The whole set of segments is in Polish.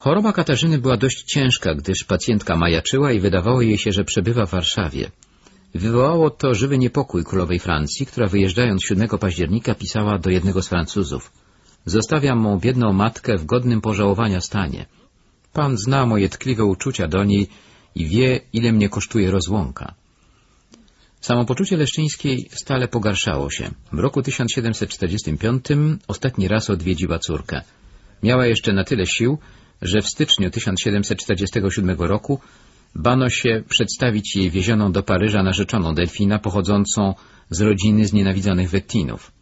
Choroba Katarzyny była dość ciężka, gdyż pacjentka majaczyła i wydawało jej się, że przebywa w Warszawie. Wywołało to żywy niepokój królowej Francji, która wyjeżdżając 7 października pisała do jednego z Francuzów. Zostawiam mą biedną matkę w godnym pożałowania stanie. Pan zna moje tkliwe uczucia do niej i wie, ile mnie kosztuje rozłąka. Samopoczucie Leszczyńskiej stale pogarszało się. W roku 1745 ostatni raz odwiedziła córkę. Miała jeszcze na tyle sił, że w styczniu 1747 roku bano się przedstawić jej wiezioną do Paryża narzeczoną Delfina pochodzącą z rodziny znienawidzonych Wettinów.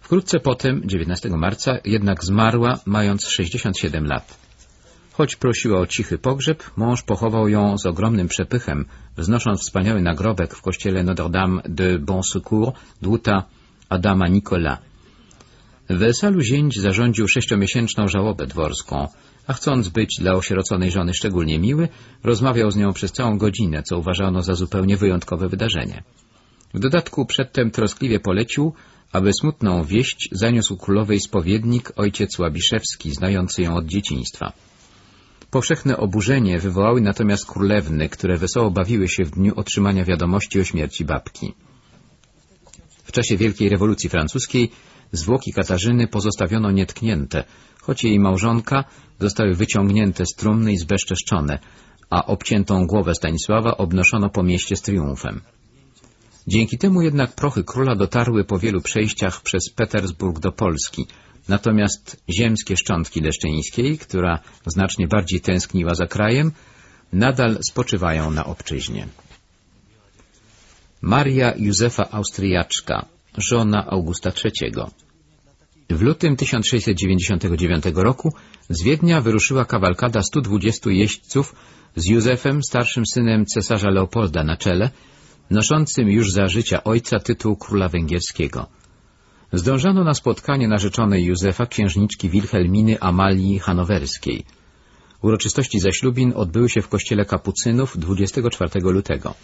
Wkrótce potem, 19 marca, jednak zmarła, mając 67 lat. Choć prosiła o cichy pogrzeb, mąż pochował ją z ogromnym przepychem, wznosząc wspaniały nagrobek w kościele Notre-Dame de Bon Secours dłuta Adama Nicolas. W Wersalu zięć zarządził sześciomiesięczną żałobę dworską, a chcąc być dla osieroconej żony szczególnie miły, rozmawiał z nią przez całą godzinę, co uważano za zupełnie wyjątkowe wydarzenie. W dodatku przedtem troskliwie polecił, aby smutną wieść zaniósł królowej spowiednik ojciec Łabiszewski, znający ją od dzieciństwa. Powszechne oburzenie wywołały natomiast królewny, które wesoło bawiły się w dniu otrzymania wiadomości o śmierci babki. W czasie Wielkiej Rewolucji Francuskiej zwłoki Katarzyny pozostawiono nietknięte, choć jej małżonka zostały wyciągnięte z trumny i zbezczeszczone, a obciętą głowę Stanisława obnoszono po mieście z triumfem. Dzięki temu jednak prochy króla dotarły po wielu przejściach przez Petersburg do Polski, natomiast ziemskie szczątki Leszczyńskiej, która znacznie bardziej tęskniła za krajem, nadal spoczywają na obczyźnie. Maria Józefa Austriaczka, żona Augusta III. W lutym 1699 roku z Wiednia wyruszyła kawalkada 120 jeźdźców z Józefem, starszym synem cesarza Leopolda na czele, noszącym już za życia ojca tytuł króla węgierskiego. Zdążano na spotkanie narzeczonej Józefa księżniczki Wilhelminy Amalii Hanowerskiej. Uroczystości zaślubin odbyły się w kościele kapucynów 24 lutego.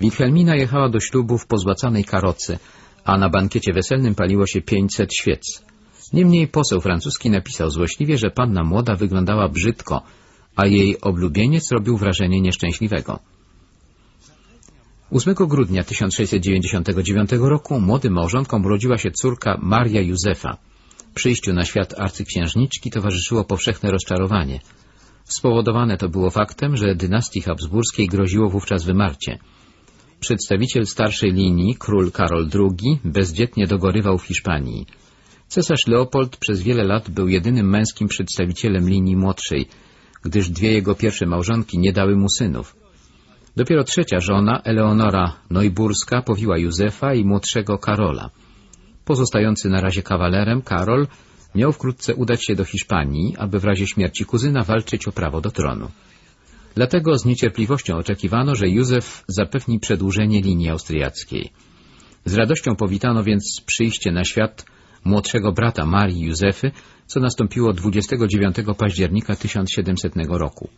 Wilhelmina jechała do ślubu w pozłacanej karocy, a na bankiecie weselnym paliło się 500 świec. Niemniej poseł francuski napisał złośliwie, że panna młoda wyglądała brzydko, a jej oblubieniec robił wrażenie nieszczęśliwego. 8 grudnia 1699 roku młodym małżonkom urodziła się córka Maria Józefa. Przyjściu na świat arcyksiężniczki towarzyszyło powszechne rozczarowanie. Spowodowane to było faktem, że dynastii habsburskiej groziło wówczas wymarcie. Przedstawiciel starszej linii, król Karol II, bezdzietnie dogorywał w Hiszpanii. Cesarz Leopold przez wiele lat był jedynym męskim przedstawicielem linii młodszej, gdyż dwie jego pierwsze małżonki nie dały mu synów. Dopiero trzecia żona, Eleonora Neuburska, powiła Józefa i młodszego Karola. Pozostający na razie kawalerem, Karol miał wkrótce udać się do Hiszpanii, aby w razie śmierci kuzyna walczyć o prawo do tronu. Dlatego z niecierpliwością oczekiwano, że Józef zapewni przedłużenie linii austriackiej. Z radością powitano więc przyjście na świat młodszego brata Marii Józefy, co nastąpiło 29 października 1700 roku.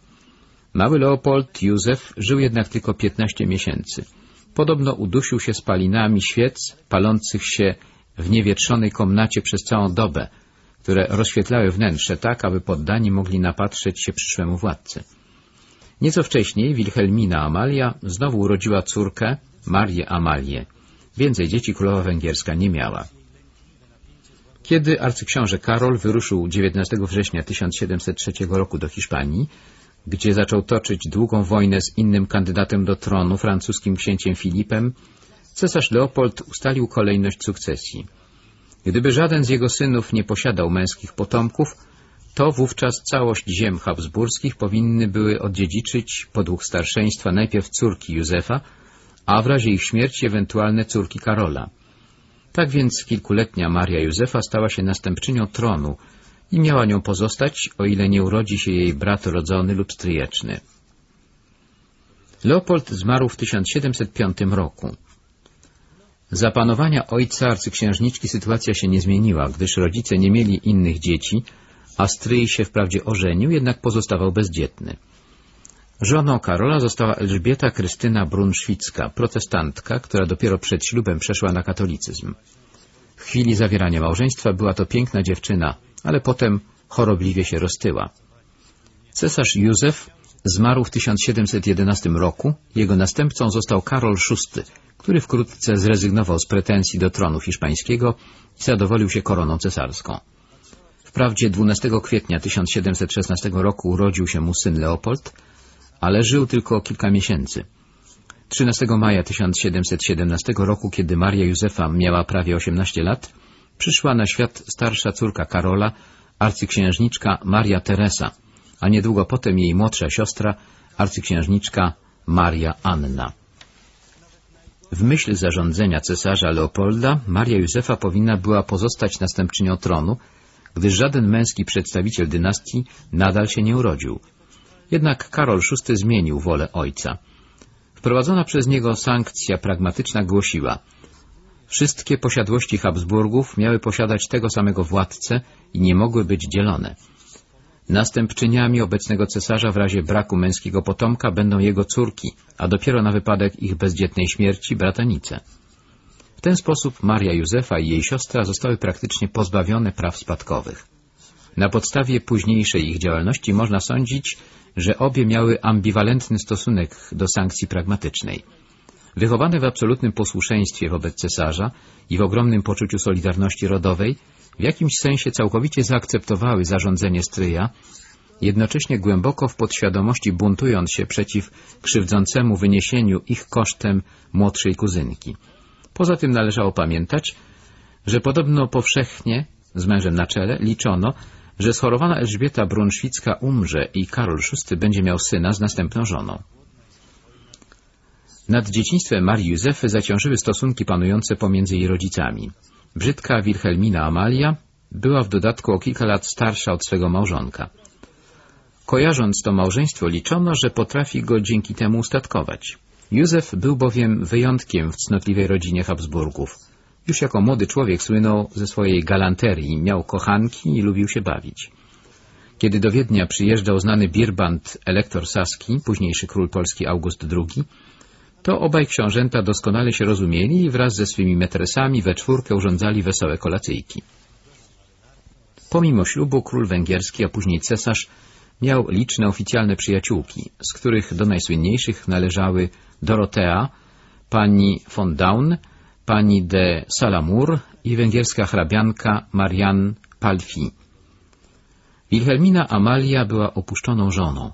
Mały Leopold Józef żył jednak tylko 15 miesięcy. Podobno udusił się spalinami świec palących się w niewietrzonej komnacie przez całą dobę, które rozświetlały wnętrze tak, aby poddani mogli napatrzeć się przyszłemu władcy. Nieco wcześniej Wilhelmina Amalia znowu urodziła córkę, Marię Amalię. Więcej dzieci królowa węgierska nie miała. Kiedy arcyksiąże Karol wyruszył 19 września 1703 roku do Hiszpanii, gdzie zaczął toczyć długą wojnę z innym kandydatem do tronu, francuskim księciem Filipem, cesarz Leopold ustalił kolejność sukcesji. Gdyby żaden z jego synów nie posiadał męskich potomków, to wówczas całość ziem habsburskich powinny były odziedziczyć podług starszeństwa najpierw córki Józefa, a w razie ich śmierci ewentualne córki Karola. Tak więc kilkuletnia Maria Józefa stała się następczynią tronu i miała nią pozostać, o ile nie urodzi się jej brat rodzony lub stryjeczny. Leopold zmarł w 1705 roku. Za panowania ojca arcyksiężniczki sytuacja się nie zmieniła, gdyż rodzice nie mieli innych dzieci, a stryj się wprawdzie ożenił, jednak pozostawał bezdzietny. Żoną Karola została Elżbieta Krystyna Brunszwicka, protestantka, która dopiero przed ślubem przeszła na katolicyzm. W chwili zawierania małżeństwa była to piękna dziewczyna, ale potem chorobliwie się roztyła. Cesarz Józef zmarł w 1711 roku, jego następcą został Karol VI, który wkrótce zrezygnował z pretensji do tronu hiszpańskiego i zadowolił się koroną cesarską. Wprawdzie 12 kwietnia 1716 roku urodził się mu syn Leopold, ale żył tylko kilka miesięcy. 13 maja 1717 roku, kiedy Maria Józefa miała prawie 18 lat, przyszła na świat starsza córka Karola, arcyksiężniczka Maria Teresa, a niedługo potem jej młodsza siostra, arcyksiężniczka Maria Anna. W myśl zarządzenia cesarza Leopolda Maria Józefa powinna była pozostać następczynią tronu, gdyż żaden męski przedstawiciel dynastii nadal się nie urodził. Jednak Karol VI zmienił wolę ojca. Wprowadzona przez niego sankcja pragmatyczna głosiła Wszystkie posiadłości Habsburgów miały posiadać tego samego władcę i nie mogły być dzielone. Następczyniami obecnego cesarza w razie braku męskiego potomka będą jego córki, a dopiero na wypadek ich bezdzietnej śmierci bratanice. Ten sposób Maria Józefa i jej siostra zostały praktycznie pozbawione praw spadkowych. Na podstawie późniejszej ich działalności można sądzić, że obie miały ambiwalentny stosunek do sankcji pragmatycznej. Wychowane w absolutnym posłuszeństwie wobec cesarza i w ogromnym poczuciu solidarności rodowej, w jakimś sensie całkowicie zaakceptowały zarządzenie stryja, jednocześnie głęboko w podświadomości buntując się przeciw krzywdzącemu wyniesieniu ich kosztem młodszej kuzynki. Poza tym należało pamiętać, że podobno powszechnie, z mężem na czele, liczono, że schorowana Elżbieta Brunszwicka umrze i Karol VI będzie miał syna z następną żoną. Nad dzieciństwem Marii Józefy zaciążyły stosunki panujące pomiędzy jej rodzicami. Brzydka Wilhelmina Amalia była w dodatku o kilka lat starsza od swego małżonka. Kojarząc to małżeństwo, liczono, że potrafi go dzięki temu ustatkować. Józef był bowiem wyjątkiem w cnotliwej rodzinie Habsburgów. Już jako młody człowiek słynął ze swojej galanterii, miał kochanki i lubił się bawić. Kiedy do Wiednia przyjeżdżał znany Birband, elektor saski, późniejszy król polski August II, to obaj książęta doskonale się rozumieli i wraz ze swymi metresami we czwórkę urządzali wesołe kolacyjki. Pomimo ślubu król węgierski, a później cesarz, miał liczne oficjalne przyjaciółki, z których do najsłynniejszych należały Dorotea, pani von Daun, pani de Salamur i węgierska hrabianka Marianne Palfi. Wilhelmina Amalia była opuszczoną żoną.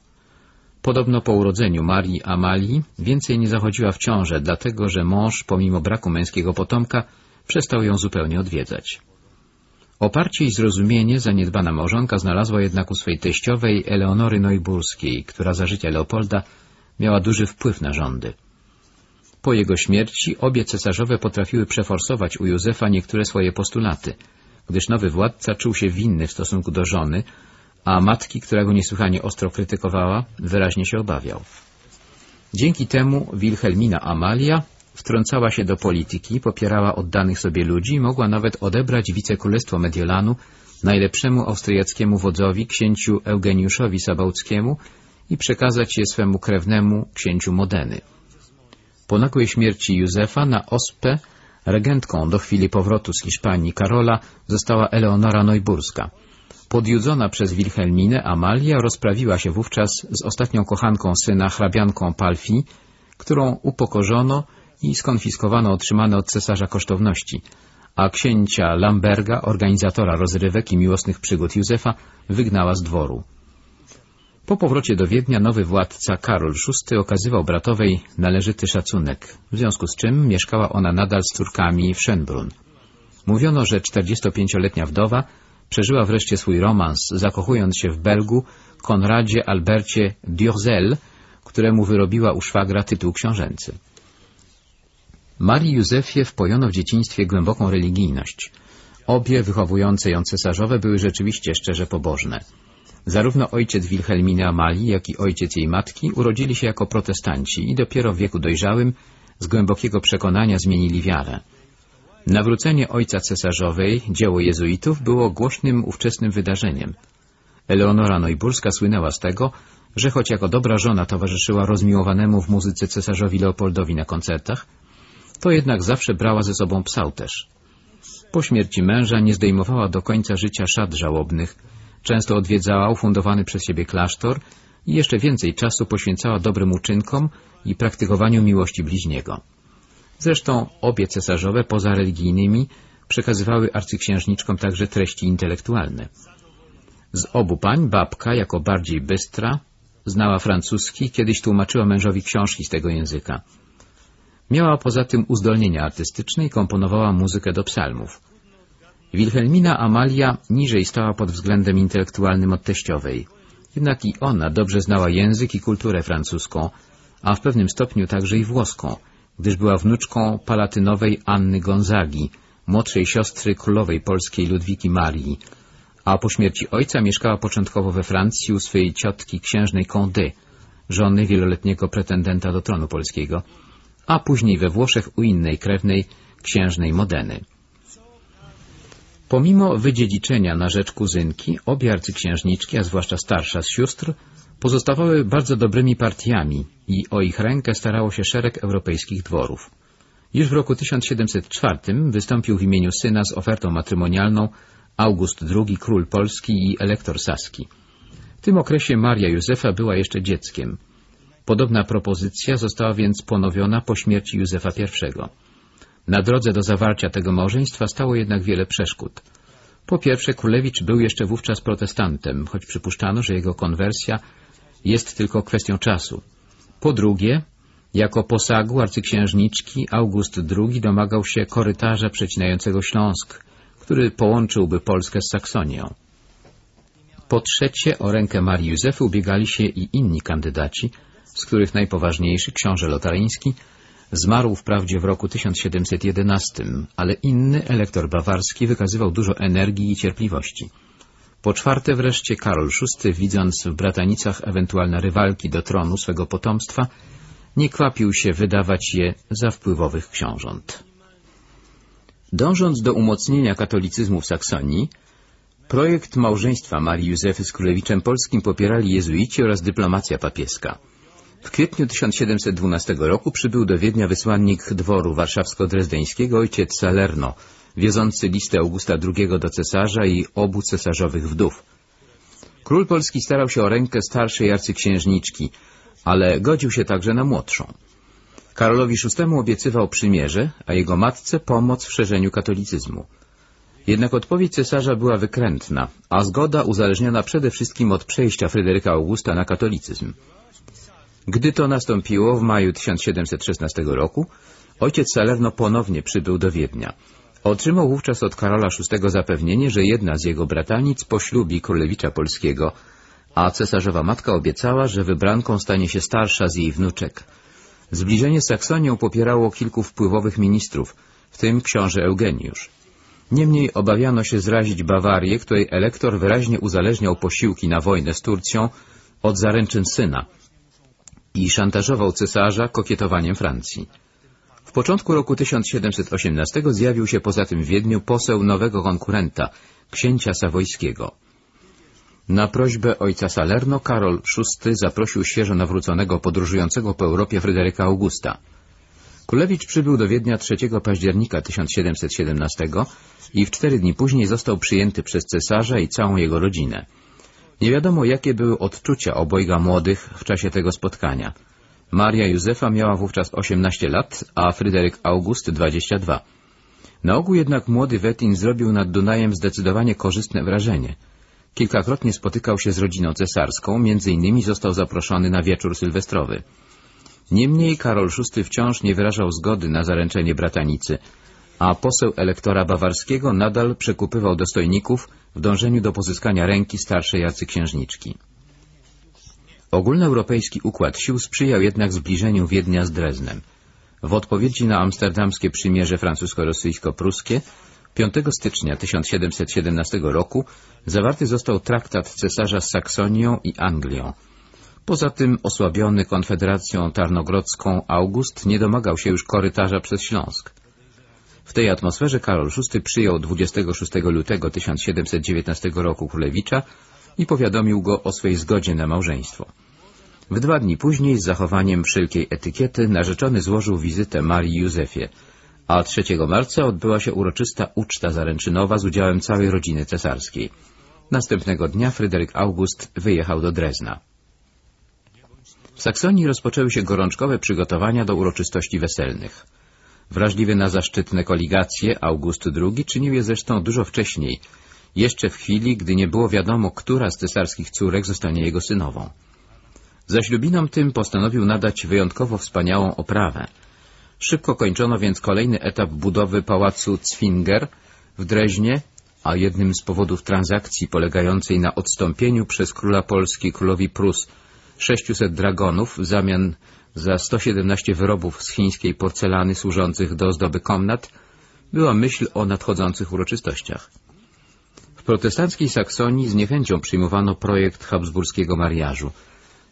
Podobno po urodzeniu Marii Amalii więcej nie zachodziła w ciążę, dlatego że mąż, pomimo braku męskiego potomka, przestał ją zupełnie odwiedzać. Oparcie i zrozumienie zaniedbana małżonka znalazła jednak u swej teściowej Eleonory Neuburskiej, która za życia Leopolda miała duży wpływ na rządy. Po jego śmierci obie cesarzowe potrafiły przeforsować u Józefa niektóre swoje postulaty, gdyż nowy władca czuł się winny w stosunku do żony, a matki, która go niesłychanie ostro krytykowała, wyraźnie się obawiał. Dzięki temu Wilhelmina Amalia wtrącała się do polityki, popierała oddanych sobie ludzi i mogła nawet odebrać wicekrólestwo Mediolanu najlepszemu austriackiemu wodzowi, księciu Eugeniuszowi Sabałckiemu i przekazać je swemu krewnemu, księciu Modeny. Po nagłej śmierci Józefa na ospę regentką do chwili powrotu z Hiszpanii Karola została Eleonora Neuburska. Podjudzona przez Wilhelminę, Amalia rozprawiła się wówczas z ostatnią kochanką syna, hrabianką Palfi, którą upokorzono i skonfiskowano otrzymane od cesarza kosztowności, a księcia Lamberga, organizatora rozrywek i miłosnych przygód Józefa, wygnała z dworu. Po powrocie do Wiednia nowy władca Karol VI okazywał bratowej należyty szacunek, w związku z czym mieszkała ona nadal z córkami w Schönbrunn. Mówiono, że 45-letnia wdowa przeżyła wreszcie swój romans, zakochując się w Belgu Konradzie Albercie Durzel, któremu wyrobiła u szwagra tytuł książęcy. Marii Józefie wpojono w dzieciństwie głęboką religijność. Obie wychowujące ją cesarzowe były rzeczywiście szczerze pobożne. Zarówno ojciec Wilhelminy Amalii, jak i ojciec jej matki urodzili się jako protestanci i dopiero w wieku dojrzałym z głębokiego przekonania zmienili wiarę. Nawrócenie ojca cesarzowej, dzieło jezuitów, było głośnym ówczesnym wydarzeniem. Eleonora Neuburska słynęła z tego, że choć jako dobra żona towarzyszyła rozmiłowanemu w muzyce cesarzowi Leopoldowi na koncertach, to jednak zawsze brała ze sobą psałterz. Po śmierci męża nie zdejmowała do końca życia szat żałobnych, Często odwiedzała ufundowany przez siebie klasztor i jeszcze więcej czasu poświęcała dobrym uczynkom i praktykowaniu miłości bliźniego. Zresztą obie cesarzowe, poza religijnymi, przekazywały arcyksiężniczkom także treści intelektualne. Z obu pań babka, jako bardziej bystra, znała francuski, kiedyś tłumaczyła mężowi książki z tego języka. Miała poza tym uzdolnienia artystyczne i komponowała muzykę do psalmów. Wilhelmina Amalia niżej stała pod względem intelektualnym od teściowej. Jednak i ona dobrze znała język i kulturę francuską, a w pewnym stopniu także i włoską, gdyż była wnuczką palatynowej Anny Gonzagi, młodszej siostry królowej polskiej Ludwiki Marii, a po śmierci ojca mieszkała początkowo we Francji u swojej ciotki księżnej Condé, żony wieloletniego pretendenta do tronu polskiego, a później we Włoszech u innej krewnej księżnej Modeny. Pomimo wydziedziczenia na rzecz kuzynki, obie arcyksiężniczki, a zwłaszcza starsza z sióstr, pozostawały bardzo dobrymi partiami i o ich rękę starało się szereg europejskich dworów. Już w roku 1704 wystąpił w imieniu syna z ofertą matrymonialną August II, król Polski i elektor saski. W tym okresie Maria Józefa była jeszcze dzieckiem. Podobna propozycja została więc ponowiona po śmierci Józefa I. Na drodze do zawarcia tego małżeństwa stało jednak wiele przeszkód. Po pierwsze, królewicz był jeszcze wówczas protestantem, choć przypuszczano, że jego konwersja jest tylko kwestią czasu. Po drugie, jako posagu arcyksiężniczki August II domagał się korytarza przecinającego Śląsk, który połączyłby Polskę z Saksonią. Po trzecie, o rękę Marii Józefy ubiegali się i inni kandydaci, z których najpoważniejszy, książę lotaryński, zmarł wprawdzie w roku 1711, ale inny, elektor bawarski, wykazywał dużo energii i cierpliwości. Po czwarte wreszcie Karol VI, widząc w bratanicach ewentualne rywalki do tronu swego potomstwa, nie kwapił się wydawać je za wpływowych książąt. Dążąc do umocnienia katolicyzmu w Saksonii, projekt małżeństwa Marii Józefy z Królewiczem Polskim popierali jezuici oraz dyplomacja papieska. W kwietniu 1712 roku przybył do Wiednia wysłannik dworu warszawsko-drezdeńskiego ojciec Salerno, wiozący listę Augusta II do cesarza i obu cesarzowych wdów. Król Polski starał się o rękę starszej arcyksiężniczki, ale godził się także na młodszą. Karolowi VI obiecywał przymierze, a jego matce pomoc w szerzeniu katolicyzmu. Jednak odpowiedź cesarza była wykrętna, a zgoda uzależniona przede wszystkim od przejścia Fryderyka Augusta na katolicyzm. Gdy to nastąpiło w maju 1716 roku, ojciec Salerno ponownie przybył do Wiednia. Otrzymał wówczas od Karola VI zapewnienie, że jedna z jego bratanic poślubi królewicza polskiego, a cesarzowa matka obiecała, że wybranką stanie się starsza z jej wnuczek. Zbliżenie z Saksonią popierało kilku wpływowych ministrów, w tym książę Eugeniusz. Niemniej obawiano się zrazić Bawarię, której elektor wyraźnie uzależniał posiłki na wojnę z Turcją od zaręczyn syna i szantażował cesarza kokietowaniem Francji. W początku roku 1718 zjawił się poza tym w Wiedniu poseł nowego konkurenta, księcia Sawojskiego. Na prośbę ojca Salerno Karol VI zaprosił świeżo nawróconego podróżującego po Europie Fryderyka Augusta. Kulewicz przybył do Wiednia 3 października 1717 i w cztery dni później został przyjęty przez cesarza i całą jego rodzinę. Nie wiadomo, jakie były odczucia obojga młodych w czasie tego spotkania. Maria Józefa miała wówczas 18 lat, a Fryderyk August 22. Na ogół jednak młody Wettin zrobił nad Dunajem zdecydowanie korzystne wrażenie. Kilkakrotnie spotykał się z rodziną cesarską, między innymi został zaproszony na wieczór sylwestrowy. Niemniej Karol VI wciąż nie wyrażał zgody na zaręczenie bratanicy, a poseł elektora bawarskiego nadal przekupywał dostojników w dążeniu do pozyskania ręki starszej arcyksiężniczki. Ogólnoeuropejski układ sił sprzyjał jednak zbliżeniu Wiednia z Dreznem. W odpowiedzi na amsterdamskie przymierze francusko-rosyjsko-pruskie 5 stycznia 1717 roku zawarty został traktat cesarza z Saksonią i Anglią. Poza tym osłabiony konfederacją tarnogrodzką August nie domagał się już korytarza przez Śląsk. W tej atmosferze Karol VI przyjął 26 lutego 1719 roku królewicza i powiadomił go o swej zgodzie na małżeństwo. W dwa dni później, z zachowaniem wszelkiej etykiety, narzeczony złożył wizytę Marii Józefie, a 3 marca odbyła się uroczysta uczta zaręczynowa z udziałem całej rodziny cesarskiej. Następnego dnia Fryderyk August wyjechał do Drezna. W Saksonii rozpoczęły się gorączkowe przygotowania do uroczystości weselnych. Wrażliwy na zaszczytne koligacje August II czynił je zresztą dużo wcześniej, jeszcze w chwili, gdy nie było wiadomo, która z cesarskich córek zostanie jego synową. Zaślubinom tym postanowił nadać wyjątkowo wspaniałą oprawę. Szybko kończono więc kolejny etap budowy pałacu Zwinger w Dreźnie, a jednym z powodów transakcji polegającej na odstąpieniu przez króla Polski królowi Prus 600 dragonów w zamian za 117 wyrobów z chińskiej porcelany służących do ozdoby komnat była myśl o nadchodzących uroczystościach. W protestanckiej Saksonii z niechęcią przyjmowano projekt habsburskiego mariażu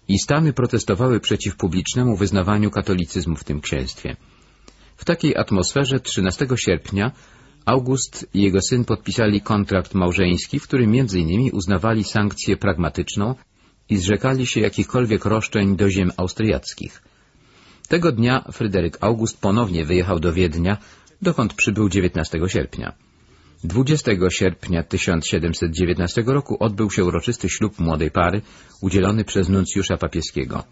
i Stany protestowały przeciw publicznemu wyznawaniu katolicyzmu w tym księstwie. W takiej atmosferze 13 sierpnia August i jego syn podpisali kontrakt małżeński, w którym innymi uznawali sankcję pragmatyczną i zrzekali się jakichkolwiek roszczeń do ziem austriackich. Tego dnia Fryderyk August ponownie wyjechał do Wiednia, dokąd przybył 19 sierpnia. 20 sierpnia 1719 roku odbył się uroczysty ślub młodej pary, udzielony przez nuncjusza papieskiego.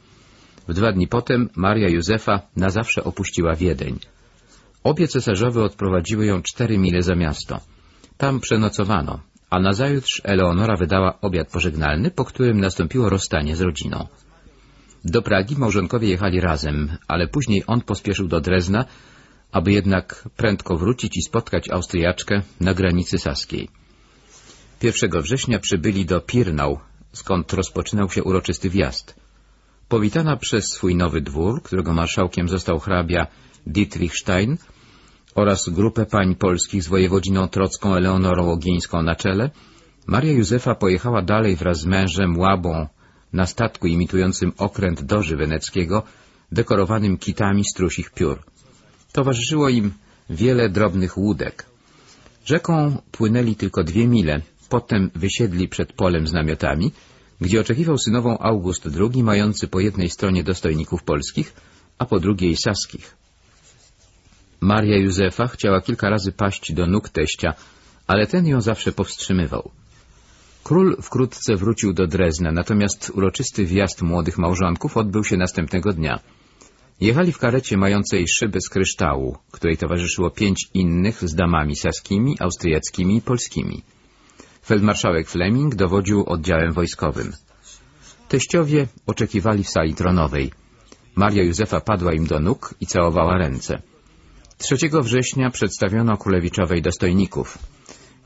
W dwa dni potem Maria Józefa na zawsze opuściła Wiedeń. Obie cesarzowe odprowadziły ją cztery mile za miasto. Tam przenocowano, a nazajutrz Eleonora wydała obiad pożegnalny, po którym nastąpiło rozstanie z rodziną. Do Pragi małżonkowie jechali razem, ale później on pospieszył do Drezna, aby jednak prędko wrócić i spotkać Austriaczkę na granicy saskiej. 1 września przybyli do Pirnau, skąd rozpoczynał się uroczysty wjazd. Powitana przez swój nowy dwór, którego marszałkiem został hrabia Dietrich Stein oraz grupę pań polskich z wojewodziną trocką Eleonorą Ogińską na czele, Maria Józefa pojechała dalej wraz z mężem Łabą na statku imitującym okręt doży weneckiego, dekorowanym kitami strusich piór. Towarzyszyło im wiele drobnych łódek. Rzeką płynęli tylko dwie mile, potem wysiedli przed polem z namiotami, gdzie oczekiwał synową August II, mający po jednej stronie dostojników polskich, a po drugiej saskich. Maria Józefa chciała kilka razy paść do nóg teścia, ale ten ją zawsze powstrzymywał. Król wkrótce wrócił do Drezna, natomiast uroczysty wjazd młodych małżonków odbył się następnego dnia. Jechali w karecie mającej szyby z kryształu, której towarzyszyło pięć innych z damami saskimi, austriackimi i polskimi. Feldmarszałek Fleming dowodził oddziałem wojskowym. Teściowie oczekiwali w sali tronowej. Maria Józefa padła im do nóg i całowała ręce. 3 września przedstawiono królewiczowej dostojników.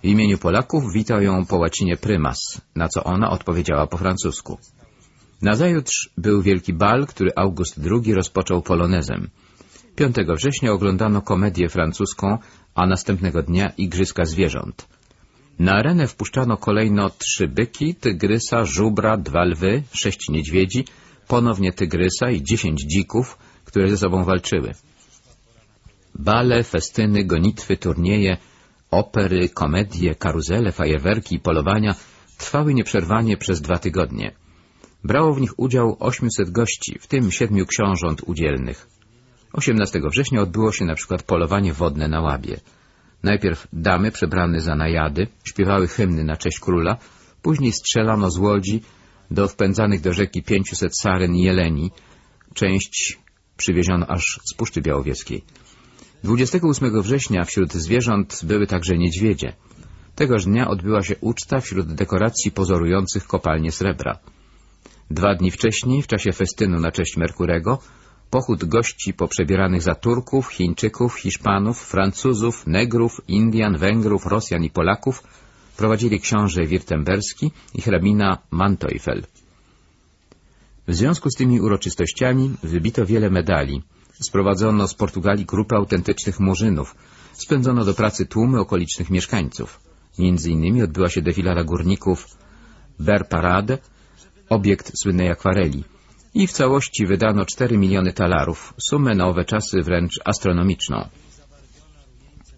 W imieniu Polaków witał ją po łacinie prymas, na co ona odpowiedziała po francusku. Nazajutrz był wielki bal, który August II rozpoczął polonezem. 5 września oglądano komedię francuską, a następnego dnia Igrzyska Zwierząt. Na arenę wpuszczano kolejno trzy byki, tygrysa, żubra, dwa lwy, sześć niedźwiedzi, ponownie tygrysa i dziesięć dzików, które ze sobą walczyły. Bale, festyny, gonitwy, turnieje, opery, komedie, karuzele, fajerwerki i polowania trwały nieprzerwanie przez dwa tygodnie. Brało w nich udział 800 gości, w tym siedmiu książąt udzielnych. 18 września odbyło się na przykład polowanie wodne na Łabie. Najpierw damy przebrane za najady śpiewały hymny na cześć króla, później strzelano z łodzi do wpędzanych do rzeki 500 saren i jeleni, część przywieziono aż z Puszczy Białowieskiej. 28 września wśród zwierząt były także niedźwiedzie. Tegoż dnia odbyła się uczta wśród dekoracji pozorujących kopalnie srebra. Dwa dni wcześniej, w czasie festynu na cześć Merkurego, pochód gości poprzebieranych za Turków, Chińczyków, Hiszpanów, Francuzów, Negrów, Indian, Węgrów, Rosjan i Polaków prowadzili książę Wirtemberski i hrabina Manteuffel. W związku z tymi uroczystościami wybito wiele medali. Sprowadzono z Portugalii grupę autentycznych murzynów. Spędzono do pracy tłumy okolicznych mieszkańców. Między innymi odbyła się defilada górników Ber Parade, obiekt słynnej akwareli. I w całości wydano 4 miliony talarów, sumę na owe czasy wręcz astronomiczną.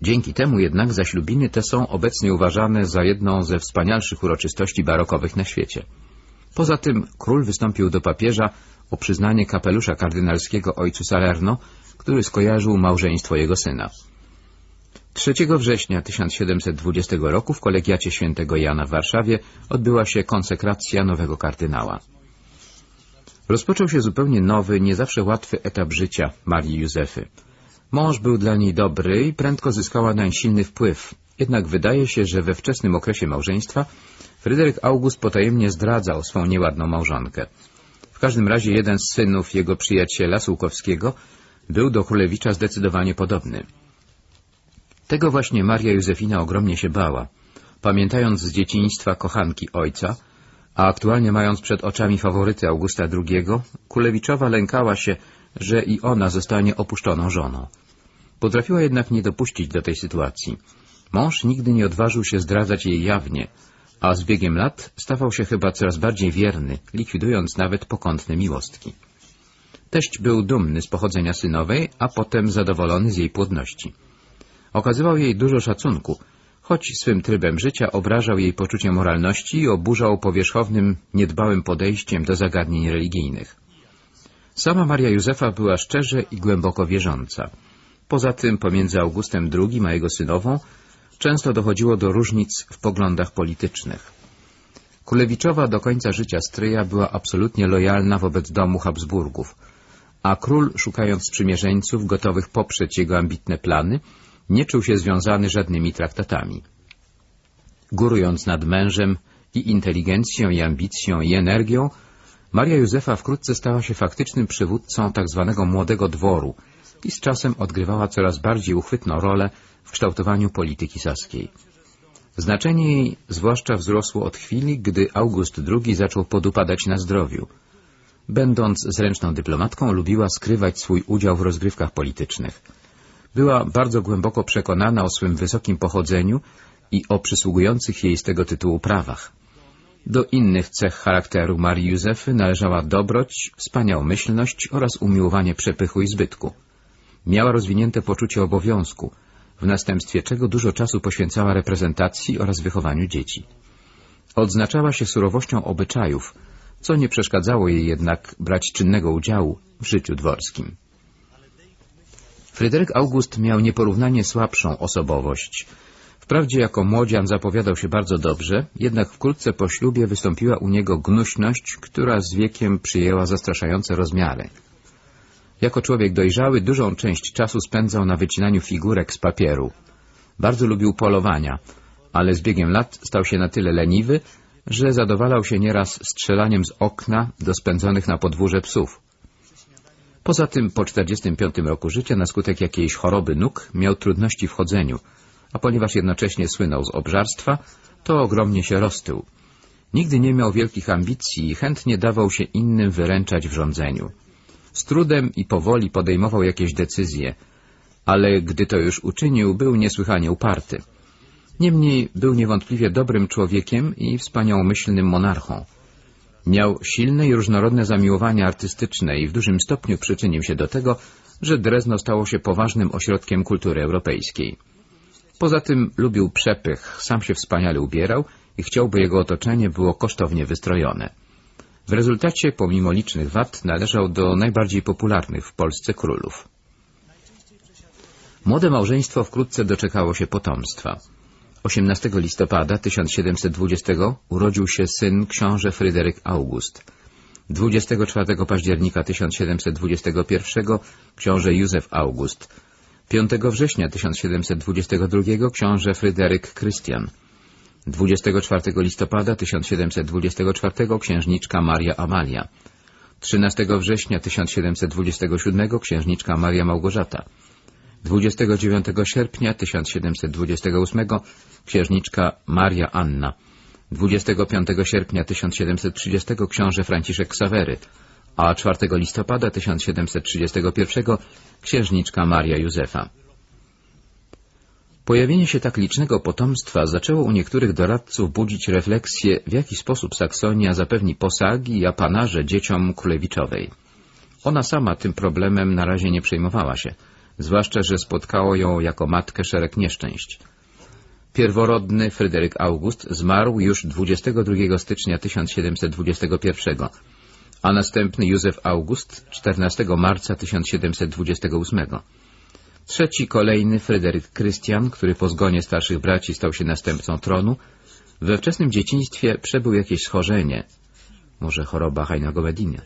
Dzięki temu jednak zaślubiny te są obecnie uważane za jedną ze wspanialszych uroczystości barokowych na świecie. Poza tym król wystąpił do papieża o przyznanie kapelusza kardynalskiego ojcu Salerno, który skojarzył małżeństwo jego syna. 3 września 1720 roku w kolegiacie świętego Jana w Warszawie odbyła się konsekracja nowego kardynała. Rozpoczął się zupełnie nowy, nie zawsze łatwy etap życia Marii Józefy. Mąż był dla niej dobry i prędko zyskała nań silny wpływ. Jednak wydaje się, że we wczesnym okresie małżeństwa Fryderyk August potajemnie zdradzał swą nieładną małżonkę. W każdym razie jeden z synów jego przyjaciela Sułkowskiego był do królewicza zdecydowanie podobny. Tego właśnie Maria Józefina ogromnie się bała. Pamiętając z dzieciństwa kochanki ojca, a aktualnie mając przed oczami faworyty Augusta II, Kulewiczowa lękała się, że i ona zostanie opuszczoną żoną. Potrafiła jednak nie dopuścić do tej sytuacji. Mąż nigdy nie odważył się zdradzać jej jawnie, a z biegiem lat stawał się chyba coraz bardziej wierny, likwidując nawet pokątne miłostki. Teść był dumny z pochodzenia synowej, a potem zadowolony z jej płodności. Okazywał jej dużo szacunku, choć swym trybem życia obrażał jej poczucie moralności i oburzał powierzchownym, niedbałym podejściem do zagadnień religijnych. Sama Maria Józefa była szczerze i głęboko wierząca. Poza tym pomiędzy Augustem II a jego synową często dochodziło do różnic w poglądach politycznych. Kulewiczowa do końca życia stryja była absolutnie lojalna wobec domu Habsburgów, a król, szukając sprzymierzeńców gotowych poprzeć jego ambitne plany, nie czuł się związany żadnymi traktatami. Górując nad mężem i inteligencją, i ambicją, i energią, Maria Józefa wkrótce stała się faktycznym przywódcą tzw. Tak młodego dworu i z czasem odgrywała coraz bardziej uchwytną rolę w kształtowaniu polityki saskiej. Znaczenie jej zwłaszcza wzrosło od chwili, gdy August II zaczął podupadać na zdrowiu. Będąc zręczną dyplomatką, lubiła skrywać swój udział w rozgrywkach politycznych. Była bardzo głęboko przekonana o swym wysokim pochodzeniu i o przysługujących jej z tego tytułu prawach. Do innych cech charakteru Marii Józefy należała dobroć, wspaniałomyślność oraz umiłowanie przepychu i zbytku. Miała rozwinięte poczucie obowiązku, w następstwie czego dużo czasu poświęcała reprezentacji oraz wychowaniu dzieci. Odznaczała się surowością obyczajów, co nie przeszkadzało jej jednak brać czynnego udziału w życiu dworskim. Fryderyk August miał nieporównanie słabszą osobowość. Wprawdzie jako młodzian zapowiadał się bardzo dobrze, jednak wkrótce po ślubie wystąpiła u niego gnuśność, która z wiekiem przyjęła zastraszające rozmiary. Jako człowiek dojrzały dużą część czasu spędzał na wycinaniu figurek z papieru. Bardzo lubił polowania, ale z biegiem lat stał się na tyle leniwy, że zadowalał się nieraz strzelaniem z okna do spędzonych na podwórze psów. Poza tym po 45 roku życia na skutek jakiejś choroby nóg miał trudności w chodzeniu, a ponieważ jednocześnie słynął z obżarstwa, to ogromnie się roztył. Nigdy nie miał wielkich ambicji i chętnie dawał się innym wyręczać w rządzeniu. Z trudem i powoli podejmował jakieś decyzje, ale gdy to już uczynił, był niesłychanie uparty. Niemniej był niewątpliwie dobrym człowiekiem i wspaniałomyślnym monarchą. Miał silne i różnorodne zamiłowania artystyczne i w dużym stopniu przyczynił się do tego, że Drezno stało się poważnym ośrodkiem kultury europejskiej. Poza tym lubił przepych, sam się wspaniale ubierał i chciał, by jego otoczenie było kosztownie wystrojone. W rezultacie, pomimo licznych wad, należał do najbardziej popularnych w Polsce królów. Młode małżeństwo wkrótce doczekało się potomstwa. 18 listopada 1720 urodził się syn książę Fryderyk August. 24 października 1721 książę Józef August. 5 września 1722 książę Fryderyk Krystian. 24 listopada 1724 księżniczka Maria Amalia. 13 września 1727 księżniczka Maria Małgorzata. 29 sierpnia 1728 księżniczka Maria Anna. 25 sierpnia 1730 książę Franciszek Ksawery, a 4 listopada 1731 księżniczka Maria Józefa. Pojawienie się tak licznego potomstwa zaczęło u niektórych doradców budzić refleksję, w jaki sposób Saksonia zapewni posagi i apanarze dzieciom królewiczowej. Ona sama tym problemem na razie nie przejmowała się, zwłaszcza, że spotkało ją jako matkę szereg nieszczęść. Pierworodny Fryderyk August zmarł już 22 stycznia 1721, a następny Józef August 14 marca 1728. Trzeci, kolejny, Fryderyk Krystian, który po zgonie starszych braci stał się następcą tronu, we wczesnym dzieciństwie przebył jakieś schorzenie, może choroba Hajnego Medina,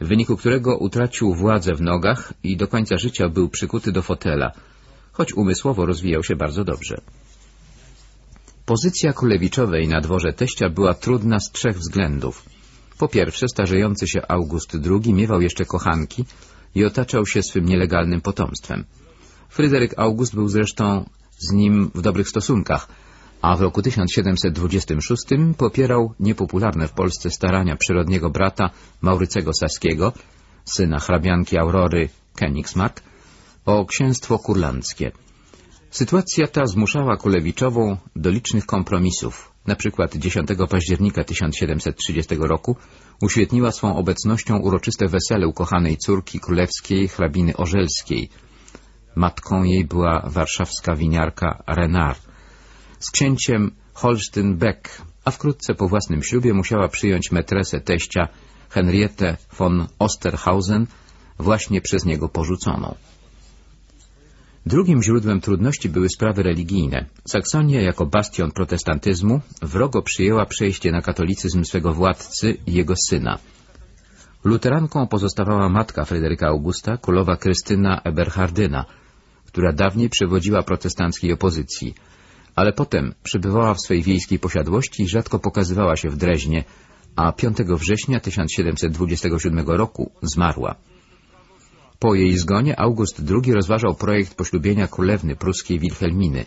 w wyniku którego utracił władzę w nogach i do końca życia był przykuty do fotela, choć umysłowo rozwijał się bardzo dobrze. Pozycja Królewiczowej na dworze teścia była trudna z trzech względów. Po pierwsze, starzejący się August II miewał jeszcze kochanki i otaczał się swym nielegalnym potomstwem. Fryderyk August był zresztą z nim w dobrych stosunkach, a w roku 1726 popierał niepopularne w Polsce starania przyrodniego brata Maurycego Saskiego, syna hrabianki Aurory Königsmark, o księstwo kurlandzkie. Sytuacja ta zmuszała Kulewiczową do licznych kompromisów. Na przykład 10 października 1730 roku uświetniła swą obecnością uroczyste wesele ukochanej córki królewskiej hrabiny Orzelskiej. Matką jej była warszawska winiarka Renard. Z księciem Holstein-Beck, a wkrótce po własnym ślubie musiała przyjąć metresę teścia Henriette von Osterhausen, właśnie przez niego porzuconą. Drugim źródłem trudności były sprawy religijne. Saksonia jako bastion protestantyzmu wrogo przyjęła przejście na katolicyzm swego władcy i jego syna. Luteranką pozostawała matka Fryderyka Augusta, królowa Krystyna Eberhardyna, która dawniej przewodziła protestanckiej opozycji, ale potem przebywała w swej wiejskiej posiadłości i rzadko pokazywała się w Dreźnie, a 5 września 1727 roku zmarła. Po jej zgonie August II rozważał projekt poślubienia królewny pruskiej Wilhelminy,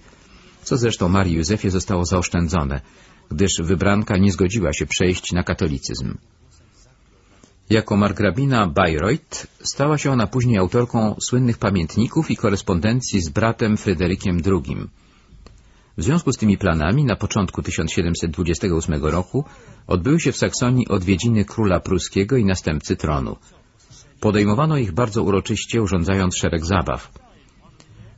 co zresztą Marii Józefie zostało zaoszczędzone, gdyż wybranka nie zgodziła się przejść na katolicyzm. Jako margrabina Bayreuth stała się ona później autorką słynnych pamiętników i korespondencji z bratem Fryderykiem II. W związku z tymi planami na początku 1728 roku odbyły się w Saksonii odwiedziny króla pruskiego i następcy tronu. Podejmowano ich bardzo uroczyście, urządzając szereg zabaw.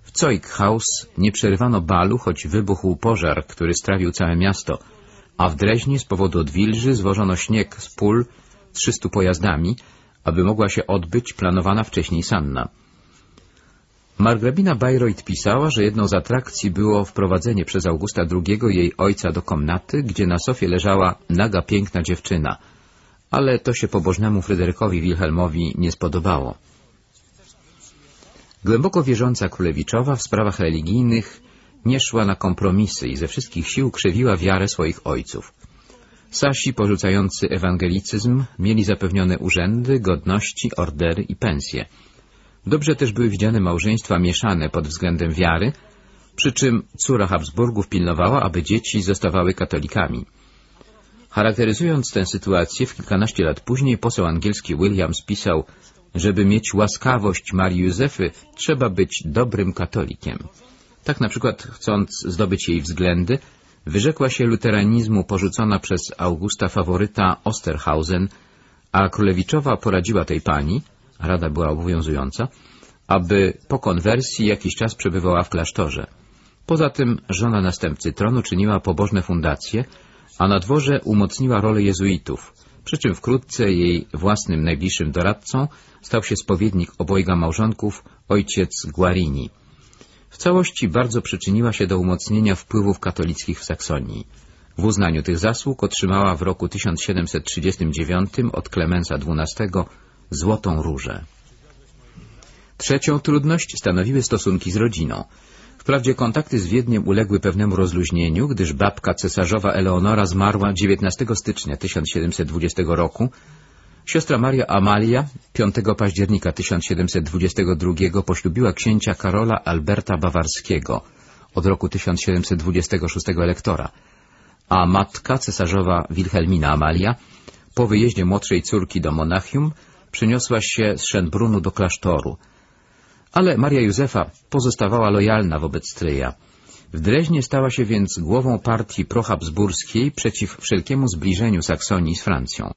W Zeughaus nie przerywano balu, choć wybuchł pożar, który strawił całe miasto, a w Dreźnie z powodu odwilży zwożono śnieg z pól 300 pojazdami, aby mogła się odbyć planowana wcześniej sanna. Margrabina Bayreuth pisała, że jedną z atrakcji było wprowadzenie przez Augusta II jej ojca do komnaty, gdzie na sofie leżała naga piękna dziewczyna — ale to się pobożnemu Fryderykowi Wilhelmowi nie spodobało. Głęboko wierząca Królewiczowa w sprawach religijnych nie szła na kompromisy i ze wszystkich sił krzewiła wiarę swoich ojców. Sasi porzucający ewangelicyzm mieli zapewnione urzędy, godności, ordery i pensje. Dobrze też były widziane małżeństwa mieszane pod względem wiary, przy czym córa Habsburgów pilnowała, aby dzieci zostawały katolikami. Charakteryzując tę sytuację, w kilkanaście lat później poseł angielski Williams pisał, żeby mieć łaskawość Marii Józefy, trzeba być dobrym katolikiem. Tak na przykład, chcąc zdobyć jej względy, wyrzekła się luteranizmu porzucona przez Augusta faworyta Osterhausen, a Królewiczowa poradziła tej pani, rada była obowiązująca, aby po konwersji jakiś czas przebywała w klasztorze. Poza tym żona następcy tronu czyniła pobożne fundacje, a na dworze umocniła rolę jezuitów, przy czym wkrótce jej własnym najbliższym doradcą stał się spowiednik obojga małżonków, ojciec Guarini. Całości bardzo przyczyniła się do umocnienia wpływów katolickich w Saksonii. W uznaniu tych zasług otrzymała w roku 1739 od Klemensa XII Złotą Różę. Trzecią trudność stanowiły stosunki z rodziną. Wprawdzie kontakty z Wiedniem uległy pewnemu rozluźnieniu, gdyż babka cesarzowa Eleonora zmarła 19 stycznia 1720 roku. Siostra Maria Amalia 5 października 1722 poślubiła księcia Karola Alberta Bawarskiego, od roku 1726 elektora, a matka cesarzowa Wilhelmina Amalia po wyjeździe młodszej córki do Monachium przeniosła się z Szenbrunu do klasztoru, ale Maria Józefa pozostawała lojalna wobec stryja. W Dreźnie stała się więc głową partii prohabsburskiej przeciw wszelkiemu zbliżeniu Saksonii z Francją.